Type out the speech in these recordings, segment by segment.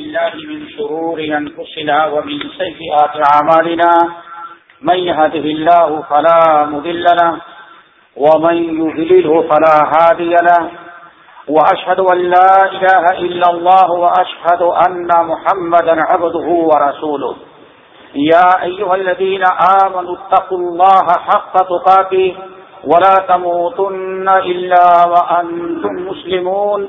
بالله من شرور أنفسنا ومن سيئات عمالنا من يهده الله فلا مذل له ومن يذلله فلا هادي له وأشهد أن لا إله إلا الله وأشهد أن محمدا عبده ورسوله يا أيها الذين آمنوا اتقوا الله حق تقاته ولا تموتن إلا وأنتم مسلمون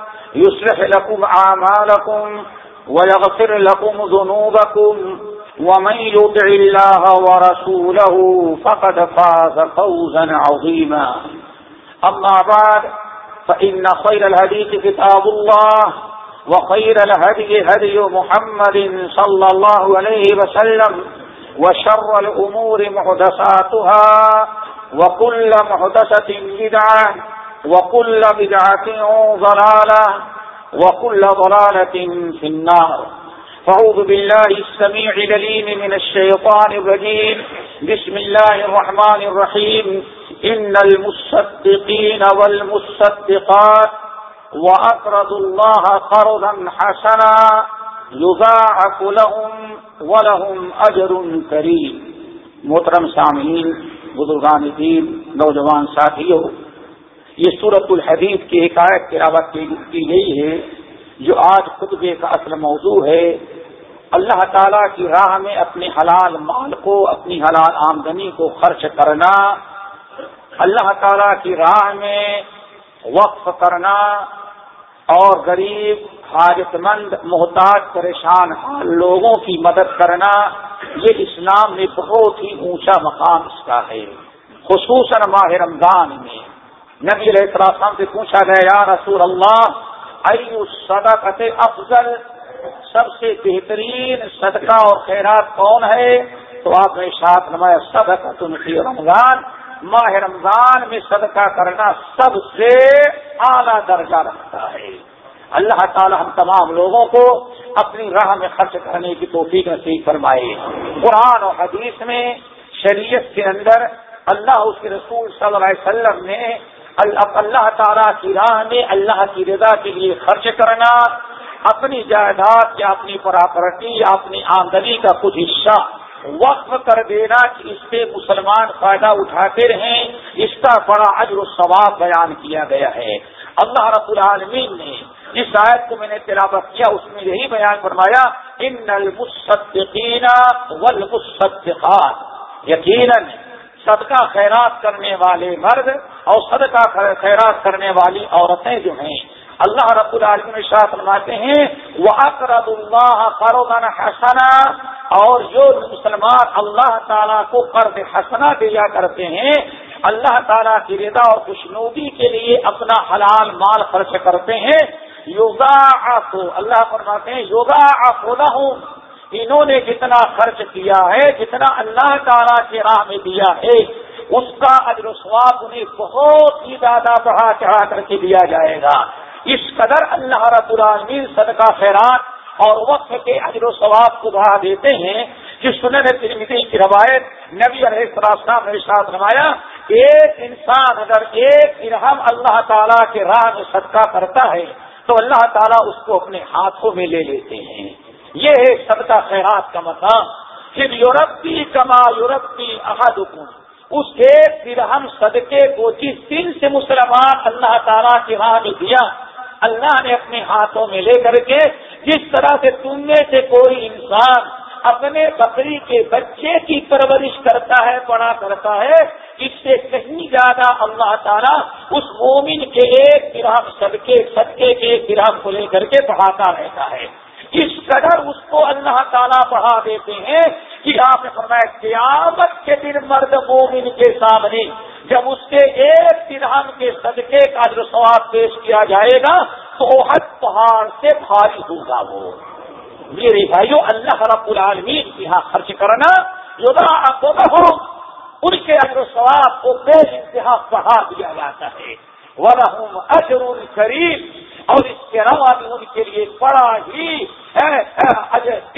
يصلح لكم أعمالكم ويغفر لكم ذنوبكم ومن يدع الله ورسوله فقد فاز فوزا عظيما. أما بعد، فإن خير الهديث كتاب الله وخير الهدي هدي محمد صلى الله عليه وسلم وشر الأمور محدثاتها وكل محدثة بدعة وكل بدعة ضلالة وكل ضلالة في النار. فعوذ بالله السميع لليم من الشيطان الرجيم. بسم الله الرحمن الرحيم. إن المصدقين والمصدقات وأقرضوا الله قرضا حسنا يضاعف لهم ولهم أجر كريم. محترم سامعین، بزرگان دین، نوجوان ساتھیوں یہ سورت الحدیث کی حکایت تلاوت کی گئی ہے، جو آج خطبے کا اصل موضوع ہے۔ اللہ تعالی کی راہ میں اپنے حلال مال کو، اپنی حلال آمدنی کو خرچ کرنا، اللہ تعالی کی راہ میں وقف کرنا اور غریب حاجت مند محتاج، پریشان حال لوگوں کی مدد کرنا، یہ اسلام میں بہت ہی اونچا مقام اس کا ہے۔ خصوصاً ماہ رمضان میں۔ نبی علیہ السلام سے پوچھا گیا، یا رسول اللہ، ایو صدقت افضل؟ سب سے بہترین صدقہ اور خیرات کون ہے؟ تو آپ نے ساتھ نمایا صدقہ تم فی رمضان۔ ماہ رمضان میں صدقہ کرنا سب سے اعلیٰ درجہ رکھتا ہے۔ اللہ تعالی ہم تمام لوگوں کو اپنی راہ میں خرچ کرنے کی توفیق نصیب فرمائے۔ قرآن اور حدیث میں شریعت کے اندر اللہ اس کے رسول صلی اللہ علیہ وسلم نے اللہ تعالیٰ کی راہ میں اللہ کی رضا کے لیے خرچ کرنا، اپنی جائیداد یا اپنی پراپرٹی یا اپنی آمدنی کا کچھ حصہ وقف کر دینا کہ اس سے مسلمان فائدہ اٹھاتے رہیں، اس کا بڑا عجر و ثواب بیان کیا گیا ہے۔ اللہ رب العالمین نے جس آیت کو میں نے تلاوت کیا، اس میں یہی بیان فرمایا، ان المصدقین والمصدقات یقیناً صدقہ خیرات کرنے والے مرد اور صدقہ خیرات کرنے والی عورتیں جو ہیں، اللہ رب العالمین شاہ فرماتے ہیں وہ اقرد اللہ قرض حسنا۔ اور جو مسلمان اللہ تعالیٰ کو قرض حسنا دیا کرتے ہیں، اللہ تعالیٰ کی رضا اور خوشنودی کے لیے اپنا حلال مال خرچ کرتے ہیں۔ یوگا اللہ فرماتے ہیں یوگا ہوں انہوں نے جتنا خرچ کیا ہے، جتنا اللہ تعالیٰ کی راہ میں دیا ہے اس کا اجر و ثواب انہیں بہت ہی زیادہ بڑھا چڑھا کر کے دیا جائے گا۔ اس قدر اللہ رب العالمین صدقہ خیرات اور وقت کے اجر و ثواب کو بڑھا دیتے ہیں جس سنن ترمیدی کی روایت نبی علیہ السلام نے ساتھ نمایا ایک انسان اگر ایک ارحم اللہ تعالیٰ کے راہ میں صدقہ کرتا ہے تو اللہ تعالیٰ اس کو اپنے ہاتھوں میں لے لیتے ہیں۔ یہ ہے صدقہ خیرات کا مقام۔ پھر یورپی کما یورپی احد اس ایک پھر ہم صدقے کو جس دن سے مسلمان اللہ تعالیٰ کی راہ میں دیا، اللہ نے اپنے ہاتھوں میں لے کر کے، جس طرح سے تم میں سے کوئی انسان اپنے بکری کے بچے کی پرورش کرتا ہے بڑا کرتا ہے، اس سے کہیں زیادہ اللہ تعالیٰ اس مومن کے ایک گرام صدقے صدقے کے ایک کو لے کر کے بڑھاتا رہتا ہے۔ اس قدر اس کو اللہ تعالیٰ بڑھا دیتے ہیں کہ آپ نے فرمایا قیامت کے دن مرد مومن کے سامنے جب اس کے ایک درہم کے صدقے کا جو سواب پیش کیا جائے گا، تو حد پہاڑ سے بھاری ہوگا وہ۔ میرے بھائیو، اللہ رب العالمین یہاں خرچ کرنا ہو ان کے اگر و ثواب کو بے انتہا بڑھا دیا جاتا ہے۔ ورحم اجر شریف اور اس کے علاوہ بھی ان کے لیے بڑا ہی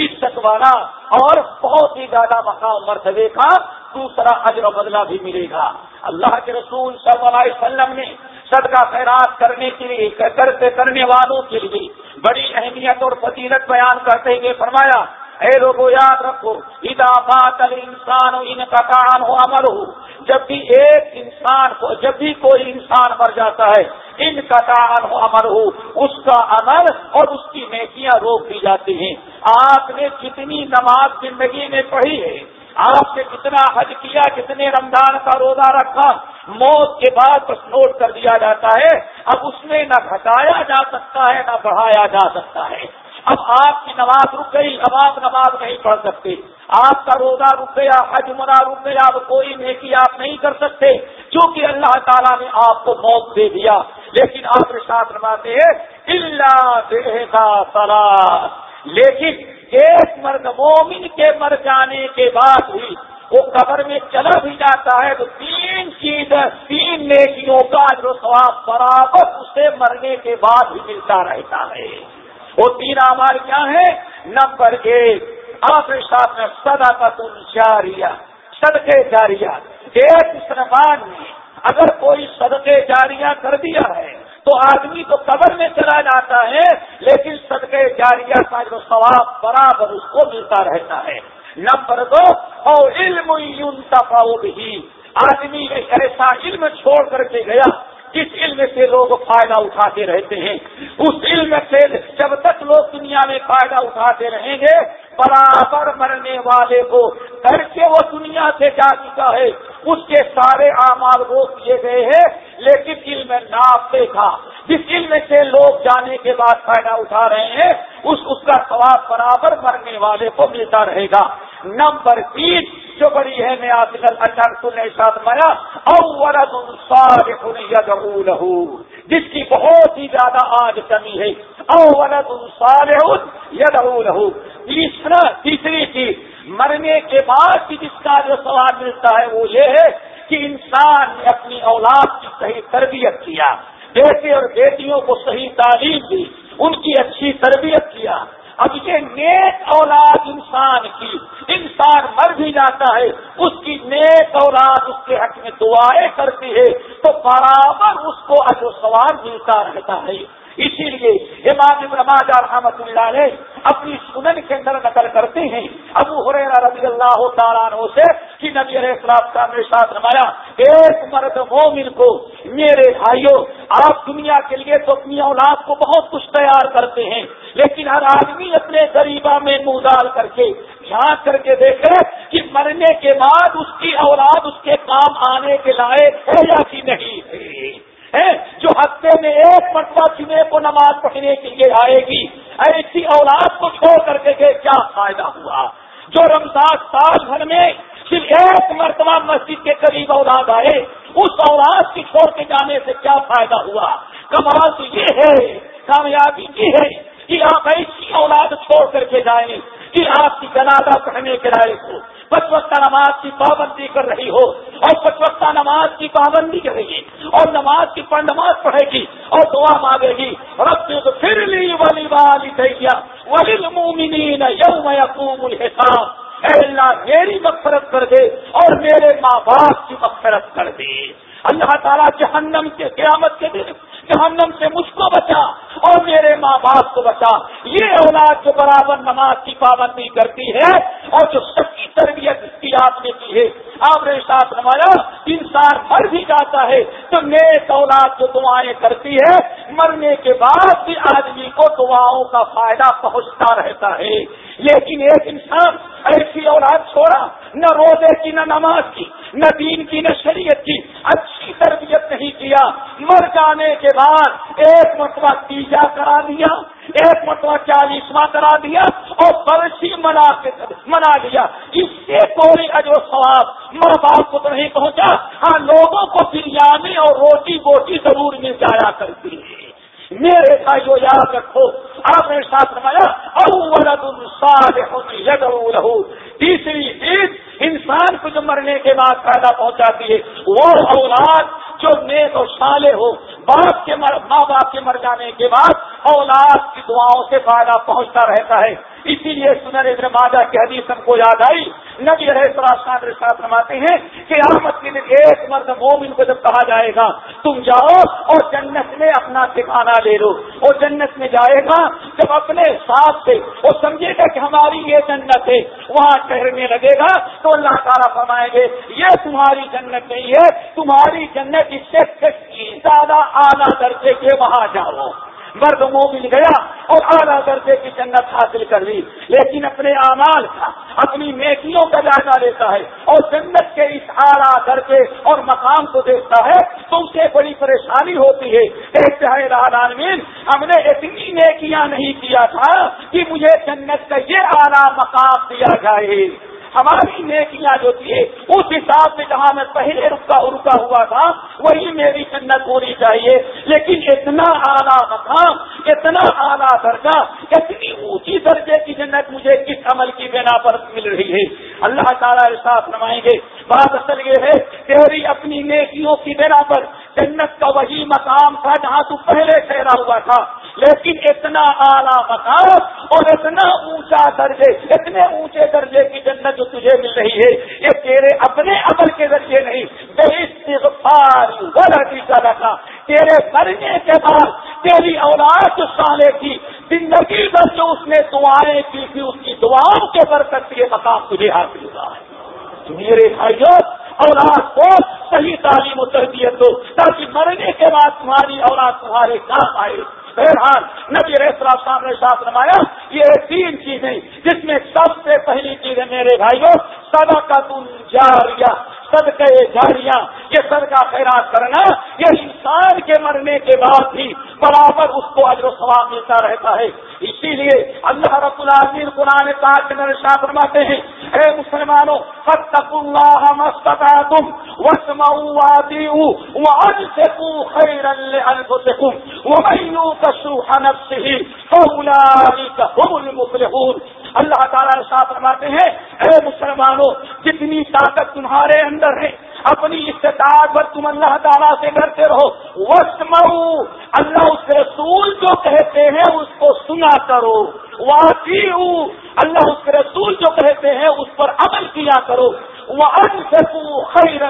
عزت والا اور بہت ہی زیادہ مقام مرتبے کا دوسرا اجر و بدلہ بھی ملے گا۔ اللہ کے رسول صلی اللہ علیہ وسلم نے صدقہ خیرات کرنے کے لیے، کرتے کرنے والوں کے لیے بڑی اہمیت اور فضیلت بیان کرتے ہوئے فرمایا اے لوگوں یاد رکھو ادا بات انسان ان کا کان ہو امر ہو جب بھی ایک انسان کو، جب بھی کوئی انسان مر جاتا ہے، ان کا کان ہو امر ہو اس کا عمل اور اس کی نیکیاں روک دی جاتی ہیں۔ آپ نے کتنی نماز زندگی میں پڑھی ہے آپ نے کتنا حج کیا، کتنے رمضان کا روزہ رکھا، موت کے بعد بس نوٹ کر دیا جاتا ہے، اب اس میں نہ گھٹایا جا سکتا ہے، نہ بڑھایا جا سکتا ہے۔ اب آپ کی نماز رک گئی اب آپ نماز نہیں پڑھ سکتے۔ آپ کا روزہ رک گیا، حج منا رک گیا، اب کوئی نیکی آپ نہیں کر سکتے کیونکہ اللہ تعالیٰ نے آپ کو موت دے دیا۔ لیکن آپ کے ساتھ رواتے ہیں اللہ کا لیکن ایک مرد مومن کے مر جانے کے بعد بھی وہ قبر میں چلا بھی جاتا ہے تو تین چیز تین نیکیوں کا جو سواب برابر اسے مرنے کے بعد بھی ملتا رہتا ہے۔ وہ تین آمار کیا ہے نمبر ایک آپ ساتھ میں سدا کا تم جاریا سدقے جاریا ایک مسلمان نے اگر کوئی صدقے جاریہ کر دیا ہے، تو آدمی تو قبر میں چلا جاتا ہے، لیکن صدقے جاریہ کا جو ثواب برابر اس کو ملتا رہتا ہے۔ نمبر دو اور علم بھی آدمی ایسا علم چھوڑ کر کے گیا جس علم سے لوگ فائدہ اٹھاتے رہتے ہیں، اس علم سے جب تک لوگ دنیا میں فائدہ اٹھاتے رہیں گے، برابر مرنے والے کو کر کے وہ دنیا سے جا چکا ہے، اس کے سارے اعمال روک دیے گئے ہیں لیکن علم ناپ دیکھا جس علم سے لوگ جانے کے بعد فائدہ اٹھا رہے ہیں، اس اس کا ثواب برابر مرنے والے کو ملتا رہے گا۔ نمبر تین، جو بڑی ہے، میں آپ اچانک نے ساتھ مایا لہو جس کی بہت ہی زیادہ آج کمی ہے۔ اولد ید لہو تیسرا، تیسری چیز، مرنے کے بعد بھی جس کا جو سوال ملتا ہے، وہ یہ ہے کہ انسان نے اپنی اولاد کی صحیح تربیت کیا، بیٹے اور بیٹیوں کو صحیح تعلیم دی، ان کی اچھی تربیت کیا۔ اب یہ نیک اولاد انسان کی، انسان مر بھی جاتا ہے، اس کی نیک اولاد اس کے حق میں دعائیں کرتی ہے، تو برابر اس کو اجو سوال ملتا رہتا ہے۔ اسی لیے امام نماز رحمت اللہ علیہ اپنی سنن کے اندر نقل کرتے ہیں۔ ابو حریرہ رضی اللہ تعالیٰ عنہ سے کہ نبی علیہ السلام کا میرے ساتھ نمایا ایک مرد مومن کو، میرے بھائیوں آپ دنیا کے لیے تو اپنی اولاد کو بہت کچھ تیار کرتے ہیں، لیکن ہر آدمی اپنے غریبہ میں منہ ڈال کر کے، جھانک کر کے دیکھے کہ مرنے کے بعد اس کی اولاد اس کے کام آنے کے لائق ہے یا کہ نہیں۔ ہے جو ہفتے میں ایک مرتبہ چنے کو نماز پڑھنے کے لیے آئے گی، ایسی اولاد کو چھوڑ کر کے کیا فائدہ ہوا؟ جو رمضان سال بھر میں صرف ایک مرتبہ مسجد کے قریب اولاد آئے، اس اولاد کی چھوڑ کے جانے سے کیا فائدہ ہوا؟ کمال تو یہ ہے، کامیابی یہ ہے کہ آپ ایسی اولاد چھوڑ کر کے جائیں، کہ آپ کی جنازہ پڑھنے کے لائق ہو۔ پچ وقت نماز کی پابندی کر رہی ہو اور پچ وقت نماز کی پابندی کرے گی اور نماز کی پر نماز پڑھے گی اور دعا مانگے گی، رب پھر لی ولی والی دیا ولی مومنین یوم یقوم الحساب۔ اے اللہ، میری مغفرت کر دے اور میرے ماں باپ کی مغفرت کر دے۔ اللہ تعالیٰ جہنم کے قیامت کے دن، جہنم سے مجھ کو بچا۔ اور میرے ماں باپ کو بچا۔ یہ اولاد جو برابر نماز کی پابندی کرتی ہے اور جو سچی تربیت اس کی آپ نے کی ہے۔ آپ نے ساتھ نمایا انسان مر بھی جاتا ہے تو نیک اولاد جو دعائیں کرتی ہے، مرنے کے بعد بھی آدمی کو دعاؤں کا فائدہ پہنچتا رہتا ہے۔ لیکن ایک انسان ایسی اولاد چھوڑا، نہ روزے کی، نہ نماز کی۔ نہ دین کی نہ شریعت کی، اچھی تربیت نہیں کیا۔ مر جانے کے بعد ایک مرتبہ تیجا کرا دیا، ایک مرتبہ چالیسواں کرا دیا اور برسی منا منا لیا اس سے کوئی اجو سواب ماں باپ کو تو نہیں پہنچا۔ ہاں لوگوں کو بریانی اور روٹی بوٹی ضرور مل جایا کرتی ہے۔ میرے بھائیو، یاد رکھو، آپ نے ساتھ رمایا رہو تیسری انسان کو جو مرنے کے بعد فائدہ پہنچاتی ہے، وہ اولاد جو نیک اور صالح ہو، باپ کے مر ماں باپ کے مر جانے کے بعد اولاد کی دعاؤں سے فائدہ پہنچتا رہتا ہے۔ اسی لیے سنر ابن ماجہ کی حدیث ہم کو یاد آئی۔ نبی رہے سراسان ساتھ رماتے ہیں کہ آمد کے دن ایک مرد مومن کو جب کہا جائے گا، تم جاؤ اور جنت میں اپنا ٹھکانا لے لو۔ اور جنت میں جائے گا جب اپنے ساتھ سے، وہ سمجھے گا کہ ہماری یہ جنت ہے، وہاں ٹہرنے لگے گا۔ تو اللہ تعالیٰ فرمائیں گے، یہ تمہاری جنت نہیں ہے، تمہاری جنت اس سے زیادہ اعلیٰ درجے کے وہاں جاؤ۔ مرد مل گیا اور اعلیٰ درجے کی جنت حاصل کر لی۔ لیکن اپنے اعمال کا اپنی نیکیوں کا جائزہ لیتا ہے اور جنت کے اس اعلیٰ درجے اور مقام کو دیکھتا ہے تو اسے بڑی پریشانی ہوتی ہے۔ ایک عالمین ہم نے اتنی نیکیاں نہیں کیا تھا کہ مجھے جنت کا یہ اعلیٰ مقام دیا جائے۔ ہماری نیکیاں جو تھی، اس حساب سے جہاں میں پہلے رکا رکا ہوا تھا، وہی میری جنت ہونی چاہیے۔ لیکن اتنا اعلیٰ مقام، اتنا اعلیٰ درجہ، اتنی اونچی درجے کی جنت مجھے کس عمل کی بنا پر مل رہی ہے۔ اللہ تعالیٰ ساتھ نمائیں گے، بات اصل یہ ہے، تیری اپنی نیکیوں کی بنا پر جنت کا وہی مقام تھا جہاں تو پہلے ٹھہرا ہوا تھا۔ لیکن اتنا اعلیٰ مقام اور اتنا اونچا درجے، اتنے اونچے درجے کی جنت جو تجھے مل رہی ہے، یہ تیرے اپنے عمل کے ذریعے نہیں۔ بے استغفار تھا تیرے مرنے کے بعد تیری اولاد سالے کی زندگی بھر جو اس نے دعائیں کی تھی اس کی دعاؤں کے برکت یہ مقام تجھے حاصل ہوا ہے۔ میرے بھائیوں اولاد کو صحیح تعلیم و تربیت دو، تاکہ مرنے کے بعد تمہاری اولاد تمہارے کام آئے۔ بہرحال نبی ریسرا صاحب نے ساتھ نمایا یہ تین چیزیں جس میں سب سے پہلی چیز ہے میرے بھائیوں سدا کا تم جاریا جاریاں، یہ سد کا خیرات کرنا، یہ انسان کے مرنے کے بعد بھی برابر اس کو اجر و ثواب ملتا رہتا ہے۔ اسی لیے اللہ رب العالمین قرآن پاک کے اندر فرماتے ہیں، اے مسلمانوں فتق اللہ مستطعتم واسمعوا واتیعوا وانفقوا خیرا لانفسکم ومن یوق شوح نفسه فاولئک هم المفلحون۔ اللہ تعالیٰ ساتھ فرماتے ہیں، اے مسلمانوں، جتنی طاقت تمہارے اندر ہے، اپنی استطاعت پر تم اللہ تعالیٰ سے ڈرتے رہو۔ وسط اللہ اس رسول جو کہتے ہیں، اس کو سنا کرو۔ واقعی اللہ اس رسول جو کہتے ہیں اس پر عمل کیا کرو۔ وہ ان خیر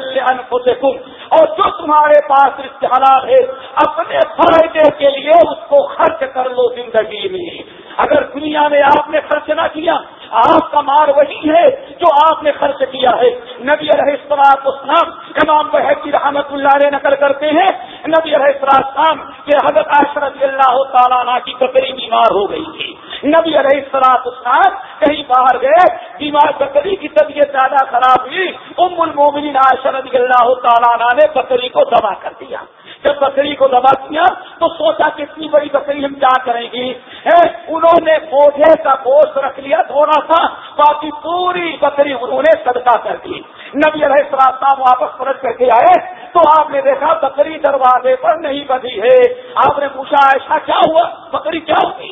اور جو تمہارے پاس اشتہارات ہے، اپنے فائدے کے لیے اس کو خرچ کر لو زندگی میں۔ اگر دنیا میں آپ نے خرچ نہ کیا، آپ کا مار وہی ہے جو آپ نے خرچ کیا ہے۔ نبی علیہ السلام اسلام امام بحقی رحمت اللہ علیہ نقل کرتے ہیں۔ نبی علیہ السلام کے حضرت رضی اللہ تعالیٰ کی بکری بیمار ہو گئی تھی۔ نبی علیہ السلام اسلام کہیں باہر گئے، بیمار بکری کی طبیعت زیادہ خراب ہوئی۔ ام المومنین عائشہ رضی اللہ تعالیٰ نے بکری کو دبا کر دیا۔ جب بکری کو دبا کیا تو سوچا کہ اتنی بڑی بکری ہم کیا کریں گی انہوں نے پودے کا گوشت رکھ لیا تھوڑا سا باقی پوری بکری انہوں نے صدقہ کر دی۔ نبی علیہ السلام واپس پلٹ کر کے آئے، تو آپ نے دیکھا بکری دروازے پر نہیں بدھی ہے۔ آپ نے پوچھا ایسا کیا ہوا؟ بکری کیا ہوگی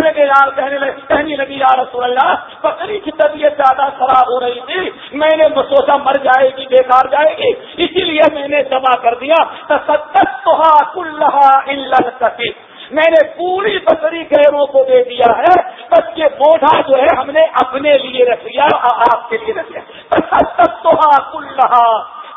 کہنے کے یار، کہنے لگی کہنے لگی، یا رسول اللہ بکری کی طبیعت زیادہ خراب ہو رہی تھی۔ میں نے سوچا مر جائے گی، بیکار جائے گی، اسی لیے میں نے جمع کر دیا۔ میں نے پوری بکری گہروں کو دے دیا ہے۔ بس یہ بوڑھا جو ہے ہم نے اپنے لیے رکھ لیا آپ کے لیے رکھ لیا۔ تو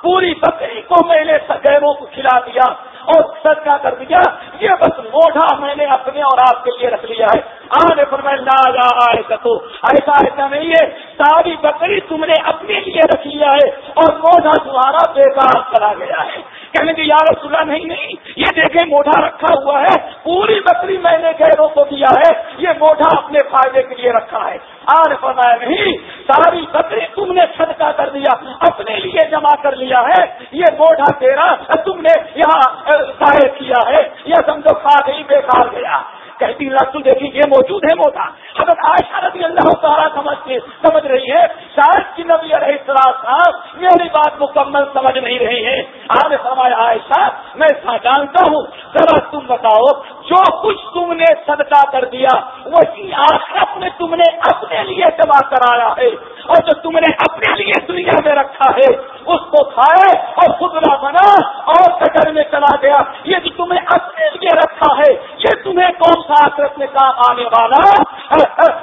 پوری بکری کو میں نے گہروں کو کھلا دیا اور صدقہ کر دیا۔ یہ بس موڈا میں نے اپنے اور آپ کے لیے رکھ لیا ہے۔ آنے پر میں لا جا آئے تو ایسا ایسا نہیں ہے، ساری بکری تم نے اپنے لیے رکھ لیا ہے اور موڈا تمہارا بیکار چلا گیا ہے۔ کہنے کی یار سلا نہیں نہیں، یہ دیکھیں موڈا رکھا ہوا ہے۔ پوری بکری میں نے گہروں کو دیا ہے۔ یہ موڈا اپنے فائدے کے لیے رکھا ہے۔ آر فرمایا، نہیں، ساری بکری تم نے صدقہ کر دیا، اپنے لیے جمع کر لیا ہے۔ یہ موڈا تیرا، تم نے یہاں ظاہر کیا ہے۔ یا سمجھو، کھا گئی بیکار گیا۔ کہتی، اللہ دیکھیے یہ موجود ہے موتا۔ حضرت عائشہ رضی اللہ تعالیٰ سمجھ سمجھ رہی ہے، شاید کی نبی علیہ السلام صاحب میری بات مکمل سمجھ نہیں رہی ہے آپ نے فرمایا، عائشہ، میں جانتا ہوں۔ ذرا تم بتاؤ، جو کچھ تم نے صدقہ کر دیا، وہی آخرت میں تم نے اپنے لیے جمع کرایا ہے۔ اور جو تم نے اپنے لیے دنیا میں رکھا ہے، اس کو کھائے اور خدرا بنا اور کٹر میں چلا گیا۔ یہ تمہیں اپنے لیے رکھا ہے یہ تمہیں کون سا آخرت میں کام آنے والا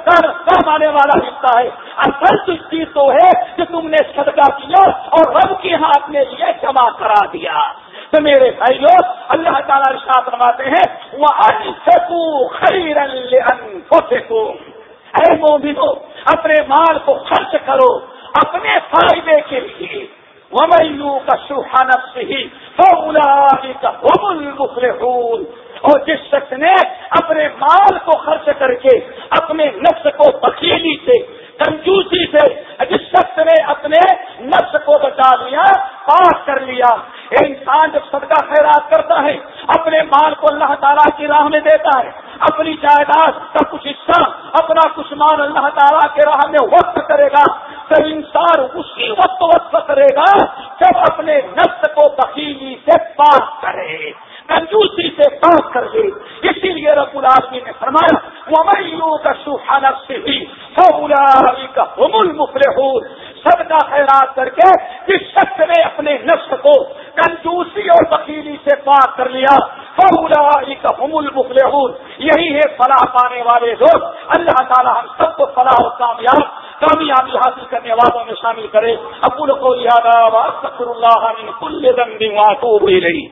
کام آنے والا حصہ ہے؟ اصل چیز تو ہے کہ تم نے صدقہ کیا اور رب کے ہاتھ میں لیے جمع کرا دیا۔ تو میرے بھائیوں اللہ تعالیٰ رشاط رواتے ہیں وہ خیر اے مومنو، اپنے مال کو خرچ کرو، اپنے فائدے کے لیے۔ کا سے ہی اور جس شخص نے اپنے مال کو خرچ کر کے اپنے نفس کو بکیلی سے، کنجوسی سے، جس شخص نے اپنے نفس کو بچا لیا پاس کر لیا۔ انسان جب صدقہ خیرات کرتا ہے، اپنے مال کو اللہ تعالیٰ کی راہ میں دیتا ہے۔ اپنی جائیداد کا کچھ حصہ، اپنا کچھ مال اللہ تعالیٰ کے راہ میں وقت کرے گا۔ تو انسان اسی وقت وقت کرے گا، جب اپنے نفس کو بکیلی سے پاس کرے کنجوسی سے پاس کر دے اسی لیے رب العالمین نے فرمایا وہ میو کا سوہانب سے ہی کا حمل مفر سب کا خیرات کر کے جس شخص نے اپنے نفس کو کنجوسی اور وکیلی سے پاک کر لیا فولا کا حمل مفل یہی ہے فلاح پانے والے لوگ۔ اللہ تعالیٰ ہم سب کو فلاح و کامیاب کامیابی حاصل کرنے والوں میں شامل کرے۔ ابو کو یاد اللہ کل دن کو بھی رہی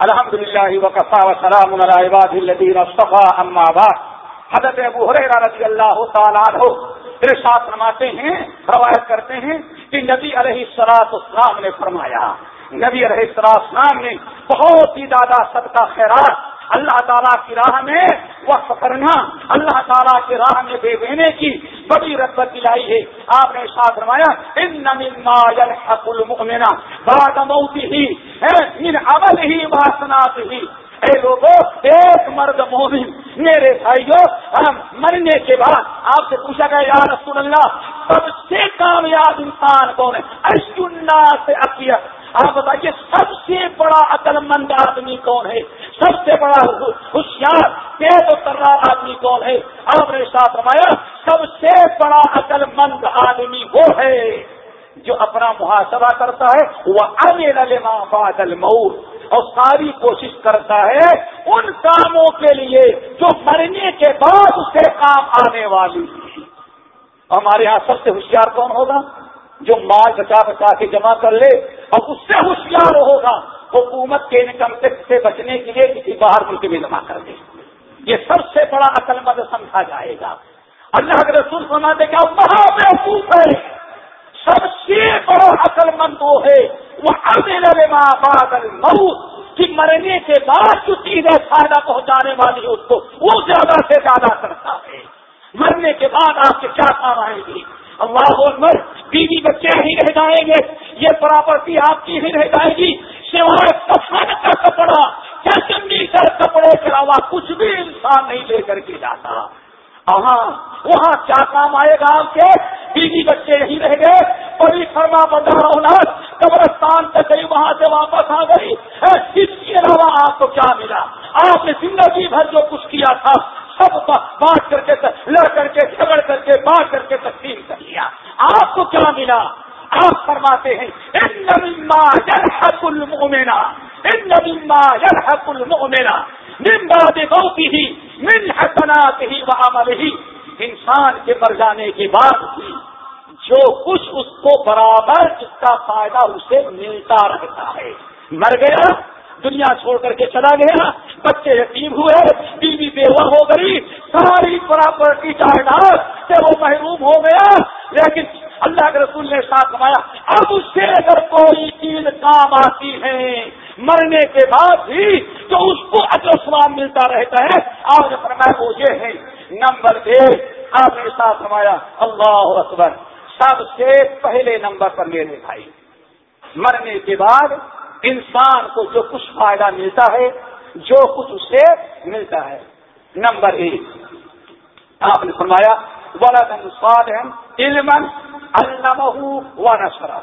الحمد للہ وقفا وسلام عباد الدین صفا اما بعد۔ حضرت ابو حریرہ رضی اللہ تعالیٰ عنہ ارشاد فرماتے ہیں، روایت کرتے ہیں کہ نبی علیہ السلاط اسلام نے فرمایا، نبی علیہ السلام نے بہت ہی زیادہ صدقہ خیرات اللہ تعالیٰ کی راہ میں وقف کرنا، اللہ تعالیٰ کی راہ میں دے دینے کی بڑی رغبت دلائی ہے۔ آپ نے ساتھ روایا ان نما حق موتی ہی ان عمل ہی واسنات ہی اے لوگوں ایک مرد مومن، میرے بھائیوں ہم مرنے کے بعد آپ سے پوچھا گیا، یا رسول اللہ، سب سے کامیاب انسان کون ہے؟ اشنا سے آپ بتائیے، سب سے بڑا عقل مند آدمی کون ہے؟ سب سے بڑا ہوشیار تیز و ترار آدمی کون ہے؟ آپ نے ساتھ رمایا سب سے بڑا عقل مند آدمی وہ ہے جو اپنا محاسبہ کرتا ہے وہ لما بادل مور اور ساری کوشش کرتا ہے ان کاموں کے لیے جو مرنے کے بعد اسے کام آنے والی ہمارے یہاں سب سے ہوشیار کون ہوگا؟ جو مال بچا بچا کے جمع کر لے اور اس سے ہوشیار ہوگا، حکومت کے انکم ٹیکس سے بچنے کے لیے کسی باہر ملک میں جمع کر دے۔ یہ سب سے بڑا عقل مند سمجھا جائے گا۔ اللہ کے رسول سناتے کیا وہاں محفوظ ہے۔ سب سے بڑا عقل مند وہ ہے۔ وہ ماں بادل موت کی مرنے کے بعد جو چیزیں فائدہ پہنچانے والی اس کو وہ زیادہ سے زیادہ کرتا ہے۔ مرنے کے بعد آپ کے کیا کام آئیں گے اللہ اکبر، بیوی بچے ہی رہ جائیں گے۔ یہ پراپرٹی آپ کی ہی رہ جائے گی۔ سوائے کفن کا کپڑا کیا چنگی کر کپڑے کے علاوہ کچھ بھی انسان نہیں لے کر کے جاتا۔ ہاں وہاں کیا کام آئے گا آپ کے؟ بیوی بچے یہی رہ گئے۔ بڑی فرما بدار اولاد قبرستان سے گئی وہاں سے واپس آ گئی۔ اس کے علاوہ آپ کو کیا ملا؟ آپ نے زندگی بھر جو کچھ کیا تھا سب بانٹ کر کے لڑ کر کے، جھگڑ کر کے بانٹ کر کے تقسیم کر لیا۔ آپ کو کیا ملا؟ آپ فرماتے ہیں، ان نبیما یلحق المؤمنا ان نبیما یلحق المؤمنا من بعد موته من حسناته وعمله انسان کے مر جانے کے بعد بھی جو کچھ اس کو برابر، اس کا فائدہ اسے ملتا رہتا ہے۔ مر گیا، دنیا چھوڑ کر کے چلا گیا، بچے یتیم ہوئے، بیوی بیوہ ہو گئی۔ ساری پراپرٹی جائیداد سے وہ محروم ہو گیا۔ لیکن اللہ کے رسول نے ساتھ کمایا اب اس سے اگر کوئی چیز کام آتی ہے، مرنے کے بعد بھی تو اس کو اجر سواب ملتا رہتا ہے۔ آج فرمایا وہ یہ ہے۔ نمبر ایک، آپ نے ساتھ کمایا اللہ اکبر۔ سب سے پہلے نمبر پر میرے بھائی، مرنے کے بعد انسان کو جو کچھ فائدہ ملتا ہے، جو کچھ اسے ملتا ہے۔ نمبر ایک۔ آپ نے فرمایا علم علمہ و نشرہ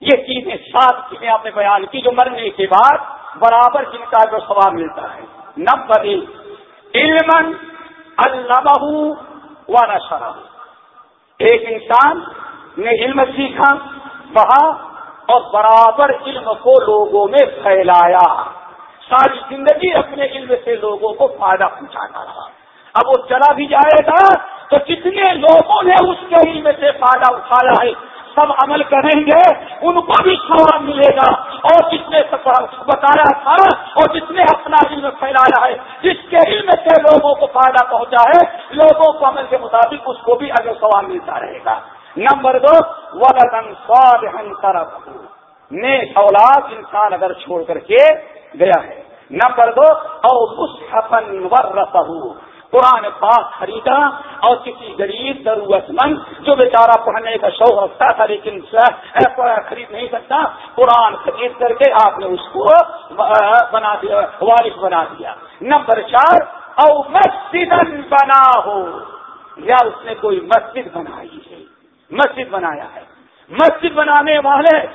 یہ چیزیں سات چیزیں آپ نے بیان کی جو مرنے کے بعد برابر جن کا جو سواب ملتا ہے۔ نمبر ایک علم علمہ و نشرہ ایک انسان نے علم سیکھا، پڑھا اور برابر علم کو لوگوں میں پھیلایا۔ ساری زندگی اپنے علم سے لوگوں کو فائدہ پہنچانا رہا۔ اب وہ چلا بھی جائے گا تو جتنے لوگوں نے اس کے علم سے فائدہ اٹھایا ہے؟ سب عمل کریں گے، ان کو بھی سواب ملے گا۔ اور جس نے بتایا تھا اور جس نے اپنا علم پھیلایا ہے، جس کے علم سے لوگوں کو فائدہ پہنچا ہے، لوگوں کو عمل کے مطابق اس کو بھی اگر سواب ملتا رہے گا۔ نمبر دو ولدن سوال نیک اولاد انسان اگر چھوڑ کر کے گیا ہے۔ نمبر دو اور مستفن ور قرآن پاک خریدا اور کسی غریب ضرورت مند جو بیچارہ پڑھنے کا شوق رکھتا تھا لیکن خرید نہیں سکتا، قرآن خرید کر کے آپ نے اس کو بنا دیا، وارث بنا دیا۔ نمبر چار، او مسجد بنا ہو یا اس نے کوئی مسجد بنائی ہے۔ مسجد بنایا ہے۔ مسجد بنانے والے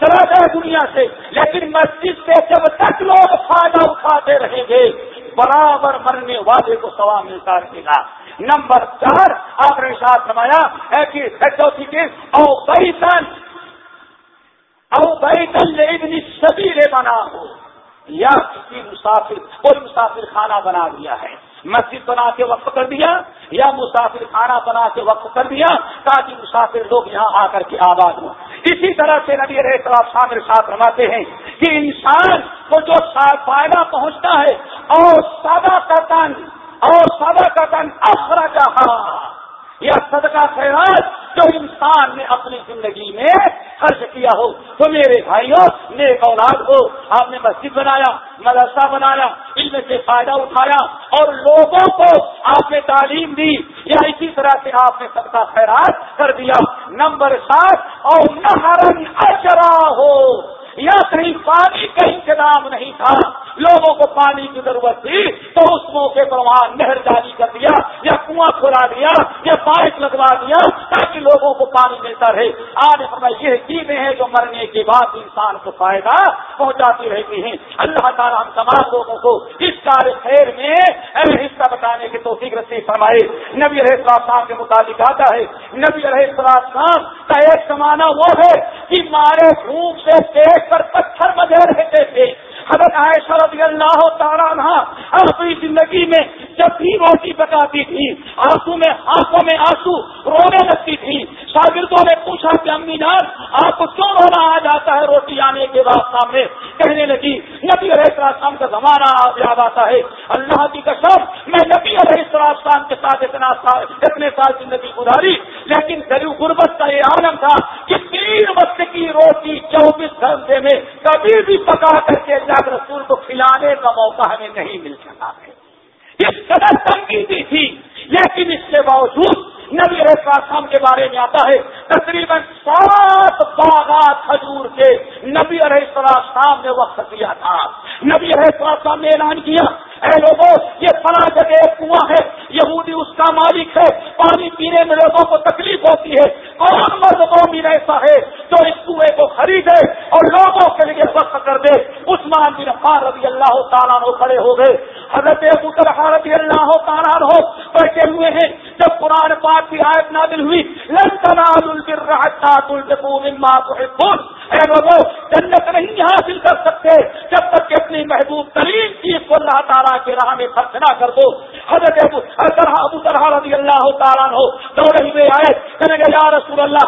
چلا گئے دنیا سے۔ لیکن مسجد سے جب تک لوگ فائدہ اٹھاتے رہیں گے، برابر مرنے والے کو سوا ملتا رہے گا۔ نمبر چار، آپ نے ساتھ سمایا ہے کہ چوتھی چیز او بیتن او بیتن اتنی سبھی بنا ہو۔ یا کسی مسافر، کوئی مسافر خانہ بنا دیا ہے۔ مسجد بنا کے وقف کر دیا یا مسافر خانہ بنا کے وقف کر دیا تاکہ مسافر لوگ یہاں آ کر کے آباد ہوں۔ اسی طرح سے نبی شامل ساتھ رواتے ہیں کہ انسان کو جو فائدہ پہنچتا ہے، اور سادہ کا تن اور سادہ کا تن اخراجہ یا صدقہ خیرات جو انسان نے اپنی زندگی میں خرچ کیا ہو۔ تو میرے بھائیوں، نیک اولاد ہو، آپ نے مسجد بنایا، مدرسہ بنایا، علم سے فائدہ اٹھایا اور لوگوں کو آپ نے تعلیم دی یا اسی طرح سے آپ نے سب کا خیرات کر دیا۔ نمبر سات اور نہرن اچرا ہو یا کہیں پانی کا انتظام نہیں تھا، لوگوں کو پانی کی ضرورت تھی، تو اس موقع پر وہاں نہر جاری کر دیا، یا کنواں کھلا دیا، یا پائپ لگوا دیا، تاکہ لوگوں کو پانی ملتا رہے۔ آج ہمیں یہ چیزیں ہیں جو مرنے کے بعد انسان کو فائدہ پہنچاتی رہتی ہیں۔ اللہ تعالیٰ ہم تمام لوگوں کو اس کار خیر میں حصہ بتانے کی توفیق رسی فرمائے۔ نبی رہے صاحب کے مطابق آتا ہے۔ نبی رہے صاحب کا ایک زمانہ وہ ہے کہ مارے بھوک سے پیٹ پر پتھر بجے رہتے تھے۔ حضرت عائشہ رضی اللہ تعالیٰ اپنی زندگی میں جب بھی روٹی پکاتی تھی، آنسو میں، آنکھوں میں آنسو رونے لگتی تھی۔ شاگردوں نے پوچھا کہ امی جان، آپ کو کیوں رونا آ جاتا ہے روٹی آنے کے بعد سامنے؟ کہنے لگی، نبی علیہ السلام کا زمانہ یاد آتا ہے۔ اللہ کی قسم، میں نبی علیہ السلام کے ساتھ اتنا سال اتنے سال زندگی گزاری، لیکن غریب غربت کا یہ عالم تھا کہ تین وقت کی روٹی چوبیس گھنٹے میں کبھی بھی پکا کر کے اللہ رسول کو کھلانے کا موقع ہمیں نہیں مل سکا ہے۔ اس قدر تنگی دی تھی۔ لیکن اس کے باوجود نبی رسم کے بارے میں آتا ہے، تقریباً سات باغات حضور کے نبی علیہ السلام نے وقت کیا تھا۔ نبی علیہ السلام نے اعلان کیا اے لوگوں یہ فلاں جگہ ایک کنواں ہے، یہودی اس کا مالک ہے، پانی پینے میں لوگوں کو تکلیف ہوتی ہے۔ کون مرد مومن ایسا ہے جو اس کنویں کو خریدے اور لوگوں کے لیے وقت کر دے؟ عثمان بن خان رضی اللہ تعالیٰ کھڑے ہو گئے۔ حضرت ابو طلحہ رضی اللہ تعالیٰ ہو بیٹھے ہوئے ہیں۔ جب قرآن پاک کی آیت نازل ہوئی، لن تنالوا البر حتى تنفقوا مما تحبون۔ اے لوگوں جنت نہیں حاصل کر سکتے۔ جب تک کہ اپنی محبوب ترین چیز کو اللہ تعالیٰ کی راہ میں خرچ نہ کر دو، حضرت ابو ابو طرح رضی اللہ تعالیٰ ہو دوڑے ہوئے آئے، کہنے گا یا رسول اللہ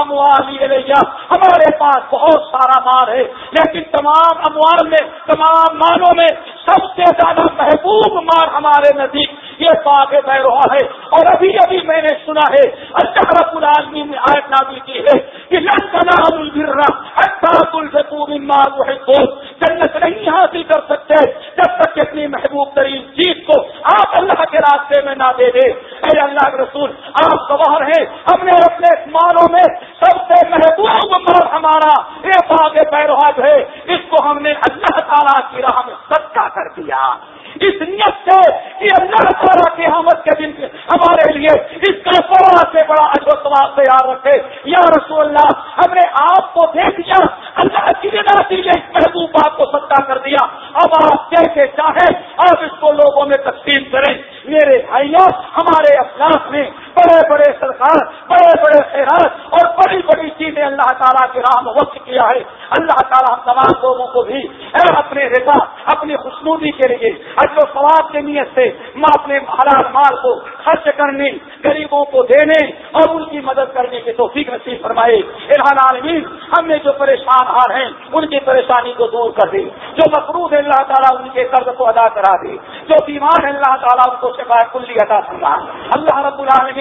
اموالی علیہ ہمارے پاس بہت سارا مال ہے، لیکن تمام اموال میں، تمام مالوں میں سب سے زیادہ محبوب مال ہمارے نزدیک یہ پاک بہ رہا ہے۔ اور ابھی ابھی میں نے سنا ہے، اللہ رب العالمین نے آیت نازل کی ہے کہ لن تنالوا جنت نہیں حاصل کر سکتے جب تک کہ اپنی محبوب ترین چیز کو آپ اللہ کے راستے میں نہ دے دے اے اللہ کے رسول، آپ گواہ ہیں، ہم نے اپنے مالوں میں سب سے محبوب مال ہمارا پیروہ ہے۔ اس کو ہم نے اللہ تعالیٰ کی راہ میں صدقہ کر دیا۔ اس نیت سے کہ اللہ تعالیٰ قیامت کے دن ہمارے لیے اس کا بڑا سے بڑا اجو سواب تیار رکھے۔ یا رسول اللہ، ہم نے آپ کو دیکھ لیا اللہ کی کے اس محبوب آپ کو سدا کر دیا۔ اب آپ کیسے چاہیں، آپ اس کو لوگوں میں تقسیم کریں۔ میرے بھائیوں ہمارے افلاس میں بڑے بڑے سرکار، بڑے بڑے خیرات اور بڑی بڑی چیزیں اللہ تعالیٰ کے راہ میں وقت کیا ہے۔ اللہ تعالیٰ ہم تمام لوگوں کو بھی اپنے رضا، اپنی خوشنودی کے لیے اجر و ثواب کے نیت سے میں اپنے حلال مال کو خرچ کرنے، غریبوں کو دینے اور ان کی مدد کرنے کے توفیق نصیب فرمائے۔ ارحان عالمین ہم نے جو پریشان ہار ہیں، ان کی پریشانی کو دور کر دے۔ جو مقروض ہے اللہ تعالیٰ ان کے قرض کو ادا کرا دے۔ جو بیمار ہے اللہ تعالیٰ ان کو شفا کلی عطا فرما۔ اللہ رب العالمین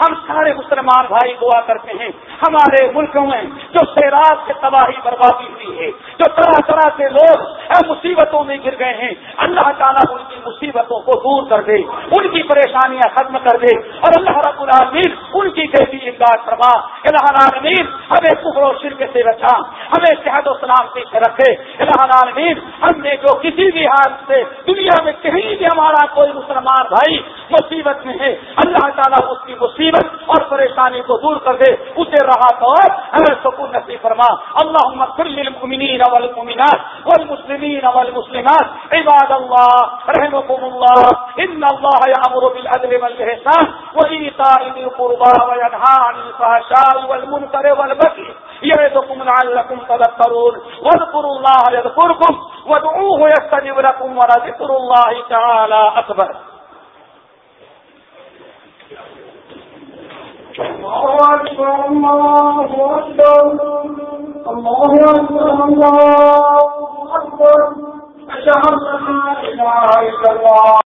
ہم سارے مسلمان بھائی دعا کرتے ہیں۔ ہمارے ملکوں میں جو سیراب سے تباہی بربادی ہوئی ہے، جو طرح طرح سے لوگ مصیبتوں میں گر گئے ہیں، اللہ تعالیٰ ان کی مصیبتوں کو دور کر دے، ان کی پریشانیاں ختم کر دے۔ اور اللہ رب العالمین ان کی کیسی امداد فرما اللہ العالمین، ہمیں کفر و شرک سے رکھا ہمیں صحت و سلامتی سے رکھے۔ اللہ العالمین، ہم نے جو کسی بھی حال سے دنیا میں کہیں بھی ہمارا کوئی مسلمان بھائی مصیبت میں ہے، اللہ تعالیٰ اس کی مصیبت اور پریشانی کو دور کر دے، اسے رہا تو ہمیں سکون نصیب فرما۔ اللہ للمؤمنین والمؤمنات والمسلمین والمسلمات۔ عباد اللہ رحمكم الله إن الله يأمر بالعدل والإحسان وإيطاء ذي القربى وينهى عن الفحشاء والمنكر والبغي يعظكم لعلكم تذكرون واذكروا الله يذكركم وادعوه يستجب لكم ولذكر الله تعالى أكبر الله أكبر أشهد أن لا إله إلا الله